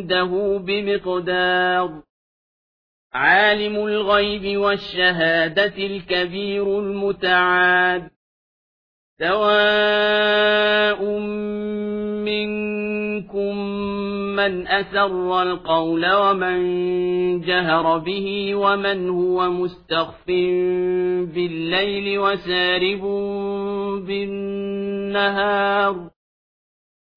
عنده بمقدار. عالم الغيب والشهادة الكبير المتعاد سواء منكم من أسر القول ومن جهر به ومن هو مستخف بالليل وسارب بالنهار.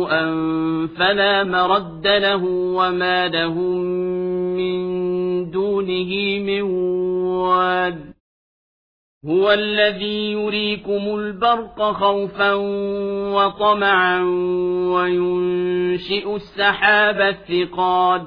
سوءا فلا مرد له وما لهم من دونه من واد هو الذي يريكم البرق خوفا وطمعا وينشئ السحاب الثقال